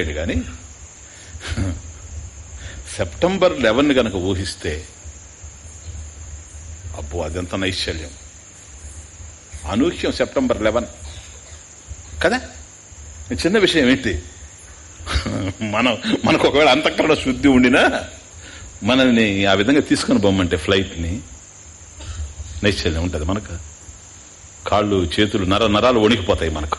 లేదు కానీ September eleven గనక ఊహిస్తే అబ్బో అదంత నైశ్చల్యం అనూహ్యం సెప్టెంబర్ లెవెన్. కదా? చిన్న విషయం ఏంటి? మనం మనకు ఒకవేళ అంతఃకరణ శుద్ధి ఉండినా మనల్ని ఆ విధంగా తీసుకుని బొమ్మంటే ఫ్లైట్ని నైశ్చల్యం ఉంటుంది మనకు. కాళ్ళు చేతులు నర నరాలు వణికిపోతాయి మనకు.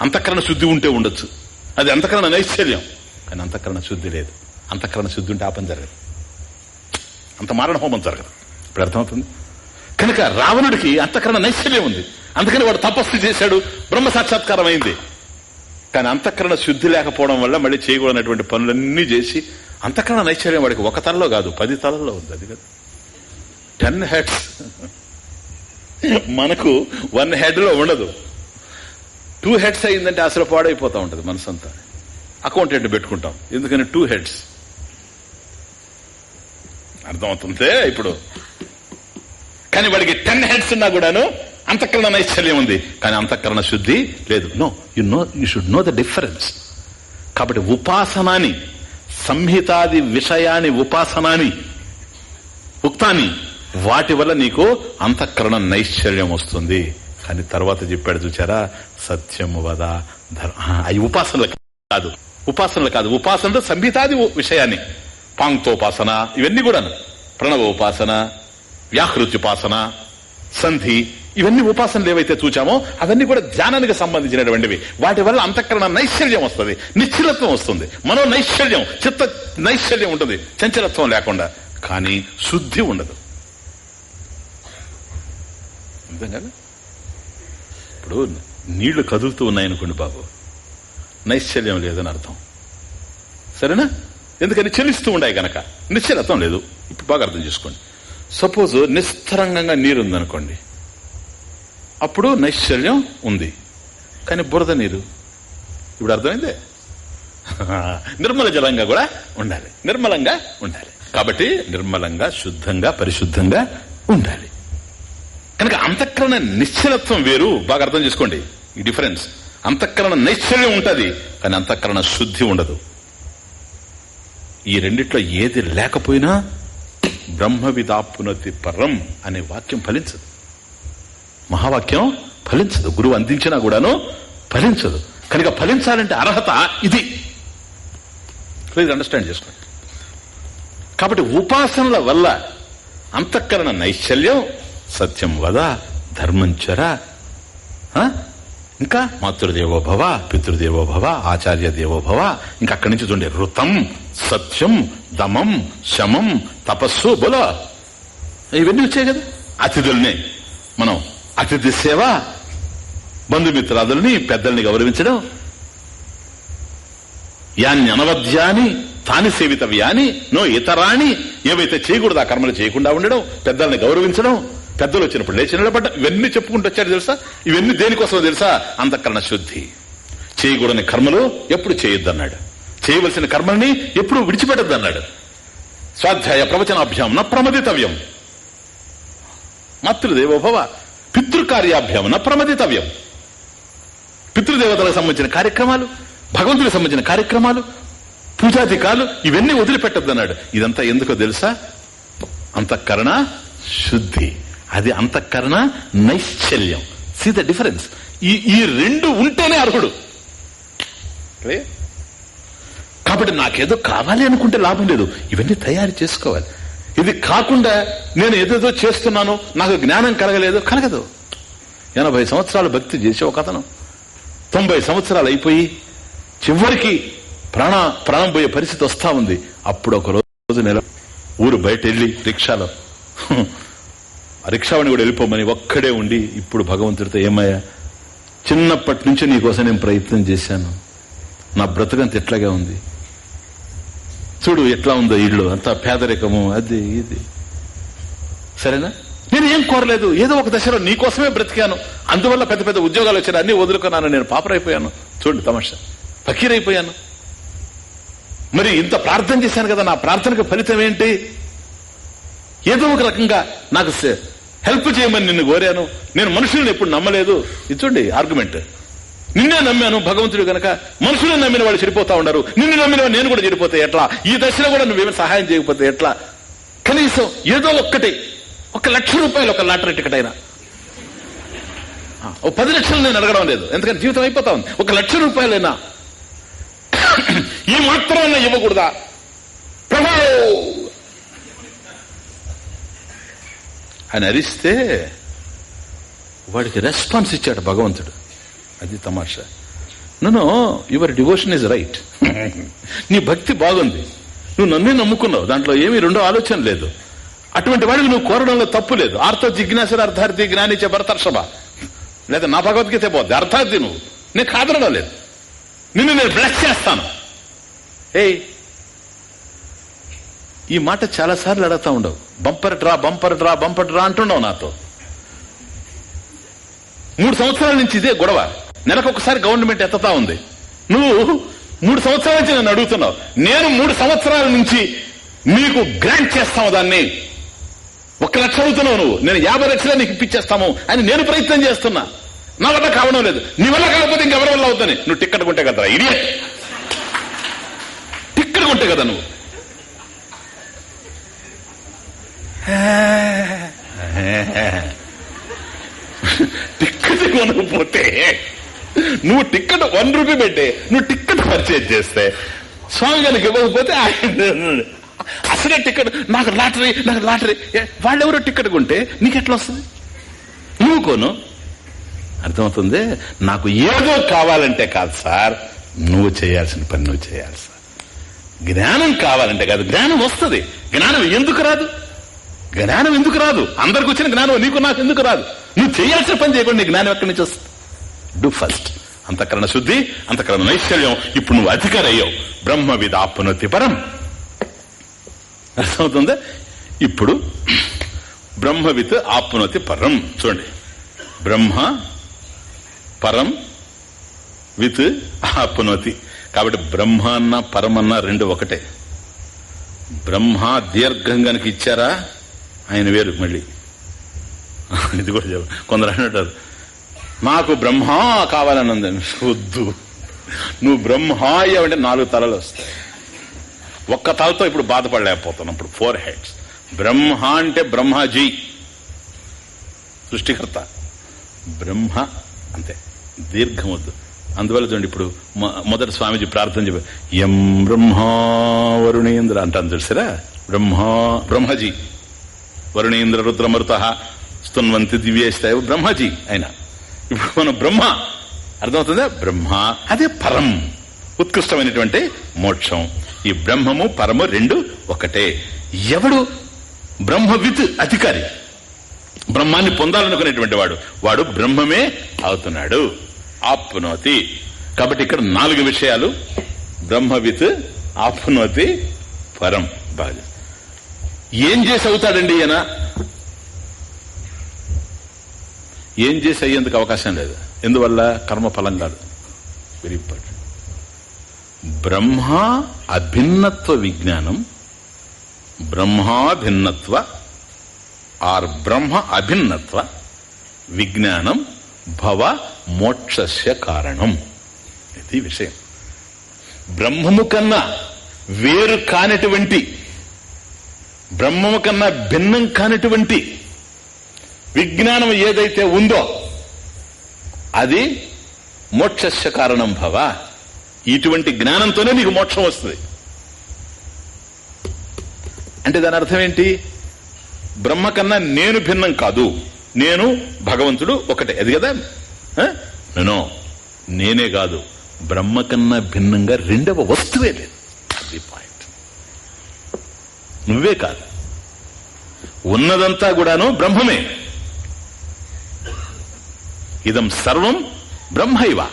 అంతఃకరణ శుద్ధి ఉంటే ఉండొచ్చు. అది అంతఃకరణ నైశ్చల్యం కానీ అంతఃకరణ శుద్ధి లేదు. అంతఃకరణ శుద్ధి ఉంటే ఆపం జరగదు. అంత మారణ హోమం జరగదు. ఇప్పుడు అర్థమవుతుంది? కనుక రావణుడికి అంతఃకరణ నైశ్చల్యం ఉంది. అందుకని వాడు తపస్సు చేశాడు. బ్రహ్మ సాక్షాత్కారం అయింది కానీ అంతఃకరణ శుద్ధి లేకపోవడం వల్ల మళ్ళీ చేయకూడనటువంటి పనులన్నీ చేసి అంతఃకరణ నైశ్చర్యం వాడికి ఒక తలలో కాదు పది తలల్లో ఉంది. అది కదా. టెన్ హెడ్స్ మనకు వన్ హెడ్లో ఉండదు. టూ హెడ్స్ అయిందంటే అసలు పాడైపోతా ఉంటుంది మనసంతా. అకౌంటెంట్ పెట్టుకుంటాం. ఎందుకని టూ హెడ్స్ అర్థమవుతుందే ఇప్పుడు. కానీ వాడికి టెన్ హెడ్స్ ఉన్నా కూడాను అంతఃకరణ నైశ్చల్యం ఉంది. కానీ అంతఃకరణ శుద్ధి లేదు. No you know you should know the difference కాబట్టి ఉపాసనాని సంహితాది విషయాన్ని ఉపాసనాని ఉక్తాని వాటి వల్ల నీకు అంతఃకరణ నైశ్చల్యం వస్తుంది. కానీ తర్వాత చెప్పాడు చూచారా సత్యము వద అవి ఉపాసనలు కాదు. ఉపాసనలు కాదు. ఉపాసనలు సంహితాది విషయాన్ని. పాంక్తోపాసన ఇవన్నీ కూడాను. ప్రణవ ఉపాసన వ్యాహృత్యుపాసన సంధి ఇవన్నీ ఉపాసనలు ఏవైతే చూచామో అవన్నీ కూడా ధ్యానానికి సంబంధించినటువంటివి. వాటి వల్ల అంతఃకరణ నైశ్చల్యం వస్తుంది. నిశ్చలత్వం వస్తుంది. మనో నైశ్చల్యం చిత్త నైశ్చల్యం ఉంటుంది. చంచలత్వం లేకుండా. కానీ శుద్ధి ఉండదు. అర్థం కదా ఇప్పుడు నీళ్ళు కదులుతూ ఉన్నాయనుకోండి బాబు. నైశ్చల్యం లేదని అర్థం. సరేనా? ఎందుకని చెల్లిస్తూ ఉన్నాయి గనక. నిశ్చలత్వం లేదు. ఇప్పుడు బాగా అర్థం చేసుకోండి. సపోజ్ నిస్తరంగంగా నీరు ఉందనుకోండి అప్పుడు నైశ్చల్యం ఉంది. కానీ బురద నీరు. ఇప్పుడు అర్థమైందే? నిర్మల జలంగా కూడా ఉండాలి. నిర్మలంగా ఉండాలి. కాబట్టి నిర్మలంగా శుద్ధంగా పరిశుద్ధంగా ఉండాలి. కనుక అంతఃకరణ నిశ్చలత్వం వేరు బాగా అర్థం చేసుకోండి. ఈ డిఫరెన్స్. అంతఃకరణ నైశ్చల్యం ఉంటుంది కానీ అంతఃకరణ శుద్ధి ఉండదు. ఈ రెండిట్లో ఏది లేకపోయినా బ్రహ్మ విదాపునతి పరం అనే వాక్యం ఫలించదు. మహావాక్యం ఫలించదు. గురువు అందించినా కూడాను ఫలించదు. కనుక ఫలించాలంటే అర్హత ఇది. ప్లీజ్ అండర్స్టాండ్ చేసుకోండి. కాబట్టి ఉపాసనల వల్ల అంతఃకరణ నైశ్చల్యం సత్యం వద ధర్మంచర ఇంకా మాతృదేవో భవ పితృదేవో భవ ఆచార్య దేవో భవ ఇంకా అక్కడి నుంచి చూడండి ఋతం సత్యం దమం శమం తపస్సు బోలో. ఇవన్నీ వచ్చాయి కదా? అతిథుల్ని మనం అతిథి సేవ బంధుమిత్రాదుల్ని పెద్దల్ని గౌరవించడం యాన్ని అనవధ్యాని తాని సేవితవ్యాని నో ఇతరాని ఏవైతే చేయకూడదు ఆ కర్మలు చేయకుండా ఉండడం పెద్దల్ని గౌరవించడం పెద్దలు వచ్చినప్పుడు లేచి నిలబడ్డ. ఇవన్నీ చెప్పుకుంటూ వచ్చాడు తెలుసా? ఇవన్నీ దేనికోసం తెలుసా? అంతఃకరణ శుద్ధి. చేయకూడని కర్మలు ఎప్పుడు చేయొద్దన్నాడు. చేయవలసిన కర్మల్ని ఎప్పుడు విడిచిపెట్టద్దన్నాడు. స్వాధ్యాయ ప్రవచనాభ్యాం న ప్రమదితవ్యం. మాతృదేవోభవ పితృకార్యాభ్యాం న ప్రమదితవ్యం. పితృదేవతలకు సంబంధించిన కార్యక్రమాలు భగవంతుడికి సంబంధించిన కార్యక్రమాలు పూజాధికాలు ఇవన్నీ వదిలిపెట్టద్దన్నాడు. ఇదంతా ఎందుకో తెలుసా? అంతఃకరణ శుద్ధి. అది అంతఃకరణ నైశ్చల్యం సీ ద డిఫరెన్స్ ఈ ఈ రెండు ఉంటేనే అర్హుడు. కాబట్టి నాకేదో కావాలి అనుకుంటే లాభం లేదు. ఇవన్నీ తయారు చేసుకోవాలి. ఇది కాకుండా నేను ఏదేదో చేస్తున్నాను నాకు జ్ఞానం కలగలేదు కలగదు. ఎనభై సంవత్సరాలు భక్తి చేసే ఒక అతను. తొంభై సంవత్సరాలు అయిపోయి చివరికి ప్రాణ ప్రాణం పోయే పరిస్థితి వస్తా ఉంది. అప్పుడు ఒక రోజు నెల ఊరు బయట వెళ్ళి రిక్షాలో. రిక్షావని కూడా వెళ్ళిపోమని ఒక్కడే ఉండి ఇప్పుడు భగవంతుడితో ఏమయ్యా? చిన్నప్పటి నుంచి నీకోసం నేను ప్రయత్నం చేశాను. నా బ్రతకంత ఎట్లాగే ఉంది. చూడు ఎట్లా ఉందో ఇల్లు అంత పేదరికము అది ఇది. సరేనా? నేను ఏం కోరలేదు. ఏదో ఒక దశలో నీకోసమే బ్రతికాను. అందువల్ల పెద్ద పెద్ద ఉద్యోగాలు వచ్చాను అన్ని వదులుకున్నాను. నేను పాపరైపోయాను చూడు తమాషా. ఫకీరైపోయాను. మరి ఇంత ప్రార్థన చేశాను కదా. నా ప్రార్థనకు ఫలితం ఏంటి? ఏదో ఒక రకంగా నాకు హెల్ప్ చేయమని నిన్ను కోరాను. నేను మనుషులను ఎప్పుడు నమ్మలేదు. ఇది చూడండి ఆర్గ్యుమెంట్ నిన్నే నమ్మాను భగవంతుడు గనక మనుషులను నమ్మిన వాళ్ళు చెడిపోతా ఉన్నారు. నిన్ను నమ్మిన నేను కూడా చెడిపోతే ఎట్లా? ఈ దశలో కూడా నువ్వేమి సహాయం చేయకపోతే ఎట్లా? కనీసం ఏదో ఒక్కటి ఒక లక్ష రూపాయలు ఒక లాటరీ టికెట్ అయినా. ఓ పది లక్షలు నేను అడగడం లేదు. ఎందుకంటే జీవితం అయిపోతా ఉంది. ఒక లక్ష రూపాయలైనా. ఈ మాత్రం ఇవ్వకూడదా? ప్రభు అని అరిస్తే వాడికి రెస్పాన్స్ ఇచ్చాడు భగవంతుడు. అది తమాషా. నన్ను యువర్ డివోషన్ ఇస్ రైట్. నీ భక్తి బాగుంది. నువ్వు నన్నే నమ్ముకున్నావు. దాంట్లో ఏమీ రెండో ఆలోచన లేదు. అటువంటి వాడికి నువ్వు కోరడంలో తప్పు లేదు. ఆర్తో జిజ్ఞాసర అర్థార్థి జ్ఞానించే భరతర్షభ. లేదా నా భగవద్గీత పోద్ది అర్థార్థి నువ్వు. నేను కాదనడం లేదు. నిన్ను నేను బ్లెస్ చేస్తాను. ఏయ్ ఈ మాట చాలా సార్లు అడుగుతా ఉండవు. Bumper draw bumper draw bumper draw అంటున్నావు నాతో. మూడు సంవత్సరాల నుంచి ఇదే గొడవ. నెలకు ఒకసారి గవర్నమెంట్ ఎత్తతా ఉంది. నువ్వు మూడు సంవత్సరాల నుంచి నన్ను అడుగుతున్నావు. నేను మూడు సంవత్సరాల నుంచి నీకు గ్రాంట్ చేస్తాము దాన్ని. ఒక లక్ష అడుగుతున్నావు నువ్వు. నేను యాభై లక్షలే నీకు ఇప్పించేస్తాము అని నేను ప్రయత్నం చేస్తున్నా. నా వల్ల కావడం లేదు. నీ వల్ల కాకపోతే ఇంకెవరి వల్ల అవుతుంది? నువ్వు టిక్కెట్ కొంటే కదా ఇడియట్ టిక్కెట్ కొంటే కదా నువ్వు. పోతే నువ్వు టిక్కెట్ వన్ రూపీ పెట్టే నువ్వు టిక్కెట్ పర్చేజ్ చేస్తే స్వామి గారికి ఇవ్వకపోతే అసలే టికెట్ నాకు లాటరీ నాకు లాటరీ. వాళ్ళెవరో టికెట్ కొంటే నీకెట్లా వస్తుంది? నువ్వు కోను. అర్థమవుతుంది? నాకు ఏదో కావాలంటే కాదు సార్ నువ్వు చేయాల్సిన పని నువ్వు చేయాలి సార్. జ్ఞానం కావాలంటే కాదు జ్ఞానం వస్తుంది. జ్ఞానం ఎందుకు రాదు? జ్ఞానం ఎందుకు రాదు? అందరికి వచ్చిన జ్ఞానం నీకు నాకు ఎందుకు రాదు? నువ్వు చేయాల్సిన పని చేయకుండా నీ జ్ఞానం ఎక్కడి నుంచి వస్తుంది? Do first. అంతఃకరణ శుద్ధి అంతఃకరణ నైశ్చర్యం ఇప్పుడు నువ్వు అధికారయ్యావు. బ్రహ్మ విధాపునతి పరం. అర్థమవుతుంది? ఇప్పుడు బ్రహ్మవిత్ ఆప్నోతి పరం. చూడండి. బ్రహ్మ పరం విత్ ఆప్నోతి. కాబట్టి బ్రహ్మ అన్న పరం అన్న రెండు ఒకటే. బ్రహ్మ దీర్ఘం ఇచ్చారా? ఆయన వేరు మళ్ళీ. ఇది కూడా చెప్ప కొందరు అంటారు మాకు బ్రహ్మ కావాలని ఉందండి వద్దు. నువ్వు బ్రహ్మాయ అంటే నాలుగు తలలు వస్తాయి. ఒక్క తలతో ఇప్పుడు బాధపడలేకపోతాను ఇప్పుడు. ఫోర్ హెడ్స్ బ్రహ్మ అంటే బ్రహ్మజీ. సృష్టికర్త. బ్రహ్మ అంతే. దీర్ఘం వద్దు. అందువల్ల చూడండి ఇప్పుడు మొదటి స్వామీజీ ప్రార్థన చెప్పారు. ఎం బ్రహ్మా వరుణేంద్ర అంటాను చూసారా బ్రహ్మా బ్రహ్మజీ. వరుణేంద్ర రుద్రమరుత స్తున్వంతి దివ్యేస్తాయో బ్రహ్మజీ ఆయన ఇప్పుడు మనం బ్రహ్మ. అర్థమవుతుందా? బ్రహ్మ అదే పరం. ఉత్కృష్టమైనటువంటి మోక్షం. ఈ బ్రహ్మము పరము రెండు ఒకటే. ఎవడు? బ్రహ్మవిత్ అధికారి. బ్రహ్మాన్ని పొందాలనుకునేటువంటి వాడు. వాడు బ్రహ్మమే అవుతున్నాడు. ఆప్నోతి. కాబట్టి ఇక్కడ నాలుగు విషయాలు. బ్రహ్మవిత్ ఆప్నోతి పరం. బాగా. ఏం చేసి అవుతాడండి ఈయన? ఏం చేసి అయ్యేందుకు అవకాశం లేదు. ఎందువల్ల? కర్మఫలం కాదు. వెరీ ఇంపార్టెంట్ బ్రహ్మ అభిన్నత్వ విజ్ఞానం. బ్రహ్మాభిన్నత్వ ఆర్ బ్రహ్మ అభిన్నత్వ విజ్ఞానం భవ మోక్షస్య కారణం. ఇది విషయం. బ్రహ్మము కన్నా వేరు కానటువంటి బ్రహ్మము కన్నా భిన్నం కానటువంటి విజ్ఞానం ఏదైతే ఉందో అది మోక్షస్య కారణం భవ. ఇటువంటి జ్ఞానంతోనే నీకు మోక్షం వస్తుంది. అంటే దాని అర్థం ఏంటి? బ్రహ్మ కన్నా నేను భిన్నం కాదు. నేను భగవంతుడు ఒకటే. అది కదా? నో నేనే కాదు. బ్రహ్మ కన్నా భిన్నంగా రెండవ వస్తువే లేదు. అది పాయింట్ నువ్వే కాదు. ఉన్నదంతా కూడాను బ్రహ్మమే. ఇదం సర్వం బ్రహ్మైవ.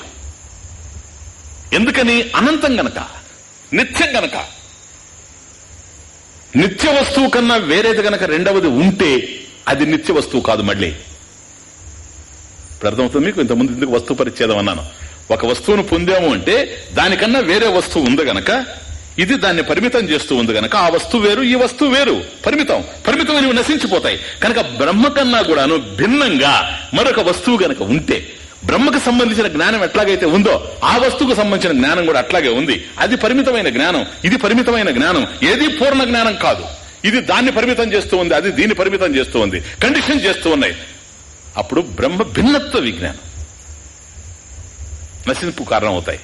ఎందుకని అనంతం గనక నిత్యం గనక? నిత్య వస్తువు కన్నా వేరేది గనక రెండవది ఉంటే అది నిత్య వస్తువు కాదు మళ్ళీ. ఇప్పుడు అర్థమవుతుంది మీకు? ఇంతకుముందు ఎందుకు వస్తువు పరిచ్ఛేదం అన్నాను. ఒక వస్తువును పొందాము అంటే దానికన్నా వేరే వస్తువు ఉంది గనక ఇది దాన్ని పరిమితం చేస్తూ ఉంది గనక ఆ వస్తువు వేరు ఈ వస్తువు వేరు. పరిమితం. పరిమితమైనవి నశించిపోతాయి. కనుక బ్రహ్మ కన్నా కూడాను భిన్నంగా మరొక వస్తువు గనక ఉంటే బ్రహ్మకు సంబంధించిన జ్ఞానం ఎట్లాగైతే ఉందో ఆ వస్తువుకు సంబంధించిన జ్ఞానం కూడా అట్లాగే ఉంది. అది పరిమితమైన జ్ఞానం. ఇది పరిమితమైన జ్ఞానం. ఏది పూర్ణ జ్ఞానం కాదు. ఇది దాన్ని పరిమితం చేస్తూ ఉంది అది దీన్ని పరిమితం చేస్తూ ఉంది. కండిషన్ చేస్తూ ఉన్నాయి. అప్పుడు బ్రహ్మ భిన్నత్వ విజ్ఞానం. నశింపు కారణం అవుతాయి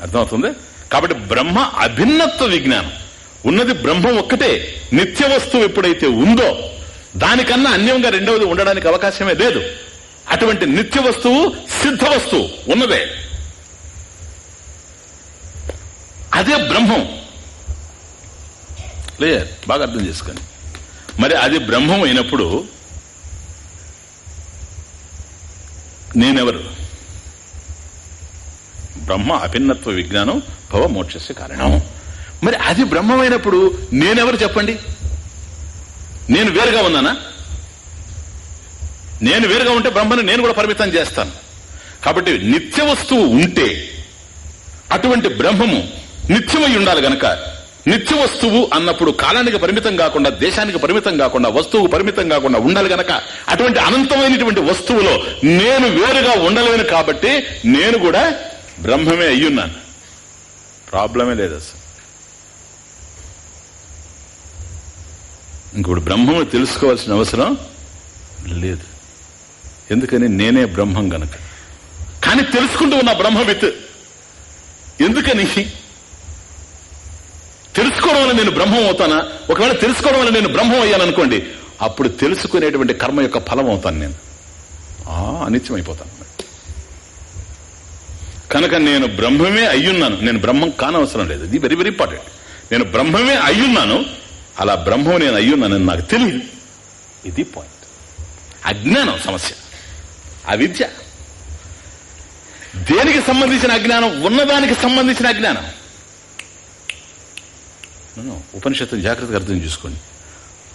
అర్థమవుతుంది? కాబట్టి బ్రహ్మ అభిన్నత్వ విజ్ఞానం. ఉన్నది బ్రహ్మం ఒక్కటే. నిత్య వస్తువు ఎప్పుడైతే ఉందో దానికన్నా అన్యంగా రెండవది ఉండడానికి అవకాశమే లేదు. అటువంటి నిత్య వస్తువు సిద్ధ వస్తువు ఉన్నదే. అదే బ్రహ్మం. క్లియర్? బాగా అర్థం చేసుకోండి. మరి అది బ్రహ్మం అయినప్పుడు నేనెవరు? బ్రహ్మ అభిన్నత్వ విజ్ఞానం భవ మోక్షస్య కారణం. మరి అది బ్రహ్మమైనప్పుడు నేనెవరు చెప్పండి? నేను వేరుగా ఉన్నానా? నేను వేరుగా ఉంటే బ్రహ్మని నేను కూడా పరిమితం చేస్తాను. కాబట్టి నిత్య వస్తువు ఉంటే అటువంటి బ్రహ్మము నిత్యమై ఉండాలి గనక. నిత్య వస్తువు అన్నప్పుడు కాలానికి పరిమితం కాకుండా దేశానికి పరిమితం కాకుండా వస్తువుకు పరిమితం కాకుండా ఉండాలి గనక. అటువంటి అనంతమైనటువంటి వస్తువులో నేను వేరుగా ఉండలేను కాబట్టి నేను కూడా బ్రహ్మమే అయ్యున్నాను ప్రాబ్లమే లేదు అసలు. ఇంకోటి బ్రహ్మము తెలుసుకోవాల్సిన అవసరం లేదు. ఎందుకని నేనే బ్రహ్మం గనక. కానీ తెలుసుకుంటూ ఉన్న బ్రహ్మవిత్ ఎందుకని? తెలుసుకోవడం వల్ల నేను బ్రహ్మం అవుతానా? ఒకవేళ తెలుసుకోవడం వల్ల నేను బ్రహ్మం అయ్యాను అనుకోండి అప్పుడు తెలుసుకునేటువంటి కర్మ యొక్క ఫలం అవుతాను నేను. ఆ అయిపోతాను. కనుక నేను బ్రహ్మమే అయ్యున్నాను. నేను బ్రహ్మం కానవసరం లేదు. ఇది వెరీ వెరీ ఇంపార్టెంట్ నేను బ్రహ్మమే అయ్యున్నాను. అలా బ్రహ్మం నేను అయ్యున్నానని నాకు తెలియదు ఇది పాయింట్ అజ్ఞానం సమస్య. అవిద్య. దేనికి సంబంధించిన అజ్ఞానం? ఉన్నదానికి సంబంధించిన అజ్ఞానం. ఉపనిషత్తుని జాగ్రత్తగా అర్థం చేసుకోండి.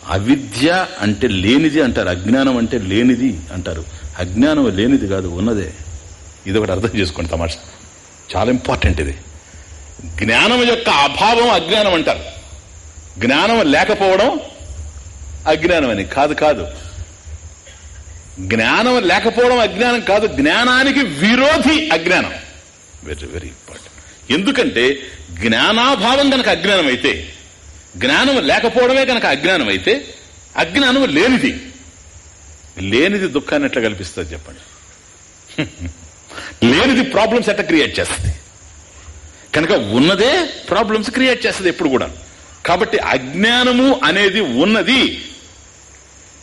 అవిద్య అంటే లేనిది అంటారు. అజ్ఞానం అంటే లేనిది అంటారు. అజ్ఞానం లేనిది కాదు ఉన్నదే. ఇది ఒకటి అర్థం చేసుకోండి తమాషా. చాలా ఇంపార్టెంట్ ఇది. జ్ఞానం యొక్క అభావం అజ్ఞానం అంటారు. జ్ఞానం లేకపోవడం అజ్ఞానం అని కాదు కాదు. జ్ఞానం లేకపోవడం అజ్ఞానం కాదు. జ్ఞానానికి విరోధి అజ్ఞానం. వెరీ వెరీ ఇంపార్టెంట్ ఎందుకంటే జ్ఞానాభావం కనుక అజ్ఞానం అయితే జ్ఞానం లేకపోవడమే కనుక అజ్ఞానం అయితే అజ్ఞానం లేనిది. లేనిది దుఃఖాన్ని ఎట్లా కల్పిస్తుంది చెప్పండి? లేనిది ప్రాబ్లమ్స్ ఎట్లా క్రియేట్ చేస్తుంది? కనుక ఉన్నదే ప్రాబ్లమ్స్ క్రియేట్ చేస్తుంది ఎప్పుడు కూడా కాబట్టి అజ్ఞానము అనేది ఉన్నది.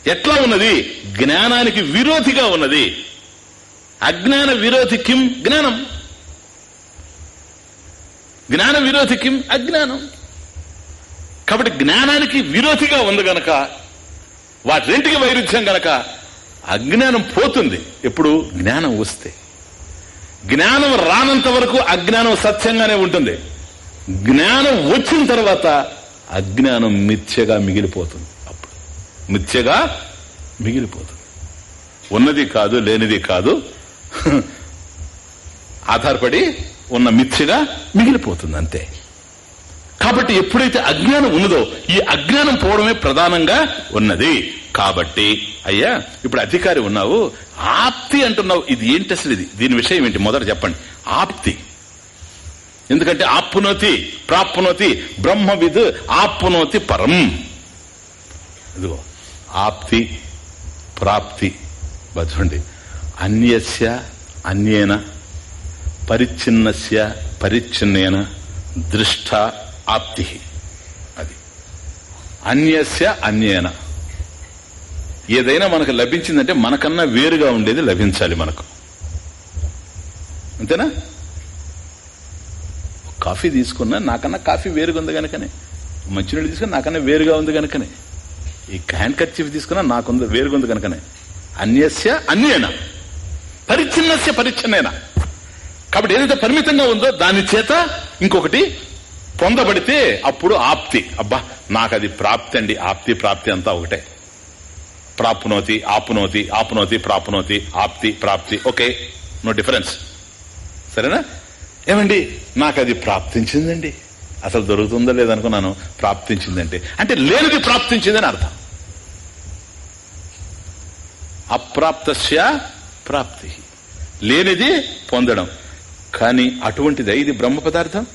ఎట్లా ఉన్నది? జ్ఞానానికి విరోధిగా ఉన్నది. అజ్ఞాన విరోధి కిం? జ్ఞానం. జ్ఞాన విరోధి కిం? అజ్ఞానం. కాబట్టి జ్ఞానానికి విరోధిగా ఉంది గనక వాటి రెంటికి వైరుధ్యం గనక అజ్ఞానం పోతుంది. ఎప్పుడు? జ్ఞానం వస్తే. జ్ఞానం రానంత వరకు అజ్ఞానం సత్యంగానే ఉంటుంది. జ్ఞానం వచ్చిన తర్వాత అజ్ఞానం మిథ్యగా మిగిలిపోతుంది. అప్పుడు మిథ్యగా మిగిలిపోతుంది. ఉన్నది కాదు లేనిది కాదు ఆధారపడి ఉన్న మిథ్యగా మిగిలిపోతుంది అంతే. కాబట్టి ఎప్పుడైతే అజ్ఞానం ఉన్నదో ఈ అజ్ఞానం పోవడమే ప్రధానంగా ఉన్నది. కాబట్టి అయ్యా ఇప్పుడు అధికారి ఉన్నావు ఆప్తి అంటున్నావు. ఇది ఏంటి అసలు ఇది? దీని విషయం ఏంటి? మొదట చెప్పండి. ఆప్తి. ఎందుకంటే ఆప్నోతి ప్రాప్నోతి బ్రహ్మవిద్ ఆప్నోతి పరం. ఇదిగో ఆప్తి ప్రాప్తి. బజండి అన్యస్య అన్యేన పరిచ్ఛిన్నస్య పరిచ్ఛిన్నేన దృష్ట ఆప్తి. అది. అన్యస్య అన్యేన. ఏదైనా మనకు లభించిందంటే మనకన్నా వేరుగా ఉండేది లభించాలి మనకు. అంతేనా? కాఫీ తీసుకున్నా నాకన్నా కాఫీ వేరుగా ఉంది కనుకనే మంచినీళ్ళు తీసుకున్నా నాకన్నా వేరుగా ఉంది కనుకనే ఈ హ్యాండ్ కర్చీఫ్ తీసుకున్నా నాకుంది వేరుగా ఉంది కనుకనే అన్యస్య అన్యేనా. పరిచ్ఛిన్నస్య పరిచ్ఛిన్నేన. కాబట్టి ఏదైతే పరిమితంగా ఉందో దాని చేత ఇంకొకటి పొందబడితే అప్పుడు ఆప్తి. అబ్బా నాకు అది ప్రాప్తి అండి. ఆప్తి ప్రాప్తి అంతా ఒకటే. ప్రాప్నోతి ఆప్నోతి ఆప్నోతి ప్రాప్నోతి ఆప్తి ప్రాప్తి. Okay no difference. సరేనా? ఏమండి నాకు అది ప్రాప్తించిందండి. అసలు దొరుకుతుందో లేదనుకున్నాను ప్రాప్తించిందంటే అంటే లేనిది ప్రాప్తించిందని అర్థం. అప్రాప్తస్య ప్రాప్తి. లేనిది పొందడం. కానీ అటువంటిది ఇది బ్రహ్మ పదార్థం.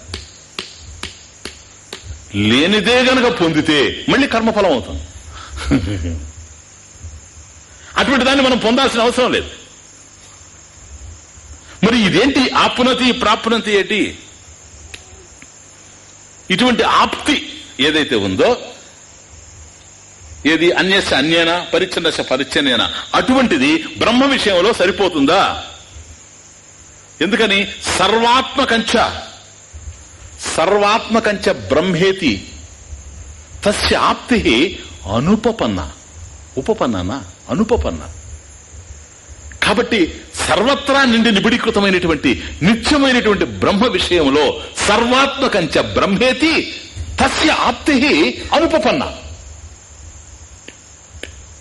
లేనిదే గనక పొందితే మళ్ళీ కర్మఫలం అవుతుంది. అటువంటి దాన్ని మనం పొందాల్సిన అవసరం లేదు. మరి ఇదేంటి ఆప్నతి ప్రాప్నతి ఏంటి? ఇటువంటి ఆప్తి ఏదైతే ఉందో ఏది అన్యస అన్యేనా పరిచ్ఛన్నస పరిచ్ఛన్నేనా అటువంటిది బ్రహ్మ విషయంలో సరిపోతుందా? ఎందుకని సర్వాత్మకంచ సర్వాత్మకంచ బ్రహ్మేతి తస్య ఆప్తి అనుపపన్న. ఉపపన్ననా? అనుపపన్న. కాబట్టి సర్వత్రా నిండి నిబిడీకృతమైనటువంటి నిత్యమైనటువంటి బ్రహ్మ విషయంలో సర్వాత్మకంచ బ్రహ్మేతి తస్య ఆప్తి అనుపపన్న.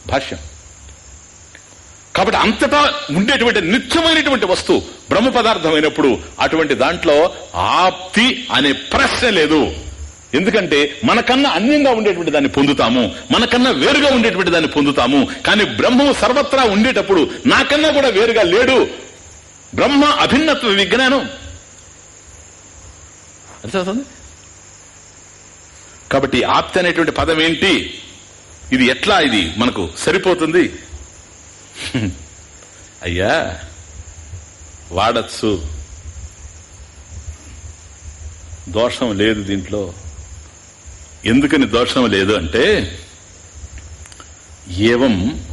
భాష్యం. కాబట్టి అంతటా ఉండేటువంటి నిత్యమైనటువంటి వస్తువు బ్రహ్మ పదార్థమైనప్పుడు అటువంటి దాంట్లో ఆప్తి అనే ప్రశ్న లేదు. ఎందుకంటే మనకన్నా అన్యంగా ఉండేటువంటి దాన్ని పొందుతాము మనకన్నా వేరుగా ఉండేటువంటి దాన్ని పొందుతాము. కానీ బ్రహ్మము సర్వత్రా ఉండేటప్పుడు నాకన్నా కూడా వేరుగా లేడు. బ్రహ్మ అభిన్నత్వ విజ్ఞానం. అర్థమవుతుంది కాబట్టి ఆప్తి అనేటువంటి పదం ఏంటి? ఇది ఎట్లా ఇది? మనకు సరిపోతుంది? అయ్యా వాడచ్చు. దోషం లేదు దీంట్లో. ఎందుకని దోషం లేదు అంటే ఏవం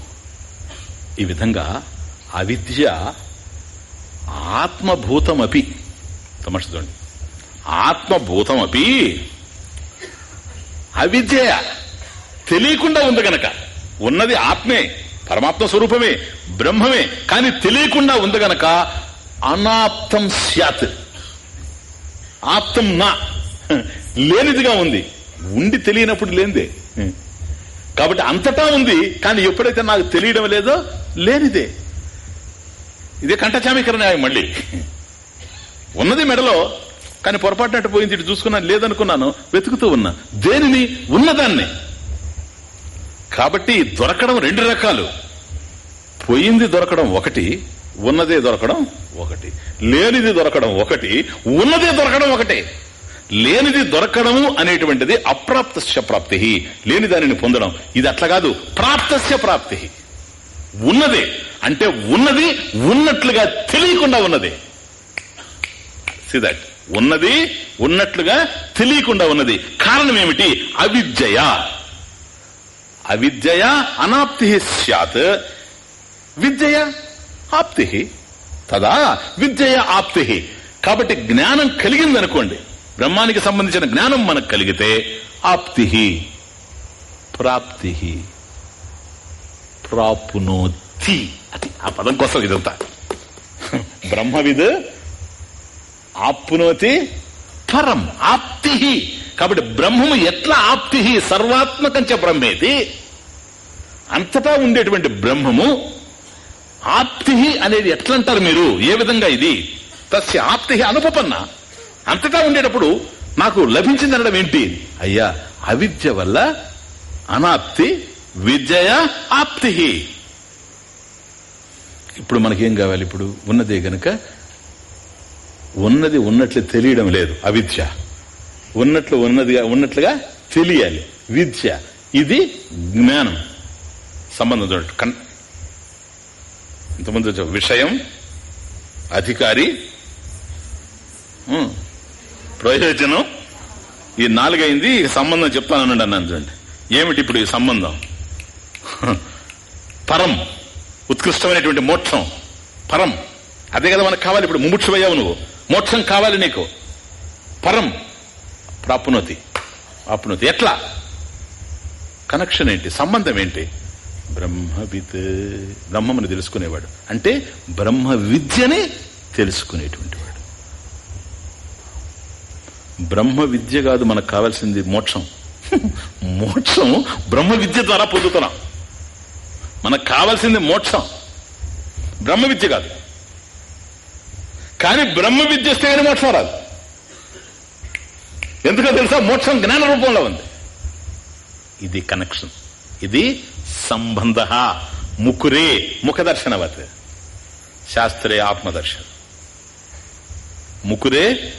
ఈ విధంగా అవిద్య ఆత్మభూతమపి. తమస్సు ఆత్మభూతమపి అవిద్య తెలియకుండా ఉంది గనక. ఉన్నది ఆత్మే పరమాత్మ స్వరూపమే బ్రహ్మమే కానీ తెలియకుండా ఉంది గనక అనాప్తం స్యాత్. ఆప్తం నా. లేనిదిగా ఉంది. ఉండి తెలియనప్పుడు లేనిదే. కాబట్టి అంతటా ఉంది కానీ ఎప్పుడైతే నాకు తెలియడం లేదో లేనిదే. ఇదే కంఠచామీకరణ న్యాయం మళ్ళీ. ఉన్నది మెడలో కానీ పొరపాటునట్టు పోయింది ఇటు చూసుకున్నాను లేదనుకున్నాను వెతుకుతూ ఉన్నా. దేనిని? ఉన్నదాన్ని. కాబట్టి దొరకడం రెండు రకాలు. పోయింది దొరకడం ఒకటి ఉన్నదే దొరకడం ఒకటి. లేనిది దొరకడం ఒకటి ఉన్నదే దొరకడం ఒకటే. లేనిది దొరకడము అనేటువంటిది అప్రాప్తస్య ప్రాప్తి లేని దానిని పొందడం. ఇది అట్లా కాదు. ప్రాప్తస్య ప్రాప్తి ఉన్నదే. అంటే ఉన్నది ఉన్నట్లుగా తెలియకుండా ఉన్నది. సిదట్ ఉన్నది ఉన్నట్లుగా తెలియకుండా ఉన్నది. కారణం ఏమిటి? అవిద్యయ. అవిద్యయ అనాప్తి సత్ విద్యయ ఆప్తి తదా విద్యయ ఆప్తి కాబట్టి జ్ఞానం కలిగిందనుకోండి. బ్రహ్మానికి సంబంధించిన జ్ఞానం మనకు కలిగితే ఆప్తి ప్రాప్తి ప్రాప్నోతి అది ఆ పదం కోసం ఇదంతా. బ్రహ్మవిద్ ఆప్నోతి పరం ఆప్తి కాబట్టి బ్రహ్మము ఎట్లా ఆప్తి సర్వాత్మకంచ బ్రహ్మేది అంతటా ఉండేటువంటి బ్రహ్మము ఆప్తి అనేది ఎట్లంటారు మీరు? ఏ విధంగా ఇది? తస్య ఆప్తి అనుపపన్న. అంతటా ఉండేటప్పుడు నాకు లభించిందనడం ఏంటి? అయ్యా అవిద్య వల్ల అనాప్తి విద్య ఆప్తి. ఇప్పుడు మనకేం కావాలి ఇప్పుడు? ఉన్నదే గనక ఉన్నది ఉన్నట్లు తెలియడం లేదు అవిద్య. ఉన్నట్లు ఉన్నదిగా ఉన్నట్లుగా తెలియాలి. విద్య ఇది జ్ఞానం. సంబంధం చూడండి. కన్ ఇంతమంది విషయం అధికారి ప్రయోజనం? ఈ నాలుగైంది ఈ సంబంధం చెప్తానండి అన్నాను చూడండి ఏమిటి ఇప్పుడు ఈ సంబంధం? పరం. ఉత్కృష్టమైనటువంటి మోక్షం. పరం. అదే కదా మనకు కావాలి ఇప్పుడు. ముముక్షువయ్యావు నువ్వు. మోక్షం కావాలి నీకు. పరం. ప్రాప్నోతి ఆప్నోతి ఎట్లా? కనెక్షన్ ఏంటి? సంబంధం ఏంటి? బ్రహ్మవిత్. బ్రహ్మముని తెలుసుకునేవాడు. అంటే బ్రహ్మ విద్యని తెలుసుకునేటువంటి బ్రహ్మ విద్య కాదు మనకు కావాల్సింది మోక్షం. మోక్షం బ్రహ్మ విద్య ద్వారా పొందుతున్నాం. మనకు కావాల్సింది మోక్షం. బ్రహ్మ విద్య కాదు. కానీ బ్రహ్మ విద్య వస్తే కానీ మోక్షం రాదు. ఎందుకో తెలుసా? మోక్షం జ్ఞాన రూపంలో ఉంది. ఇది కనెక్షన్ ఇది సంబంధ. ముకురే ముఖదర్శనవత్. శాస్త్రే ఆత్మదర్శనం. ముకురే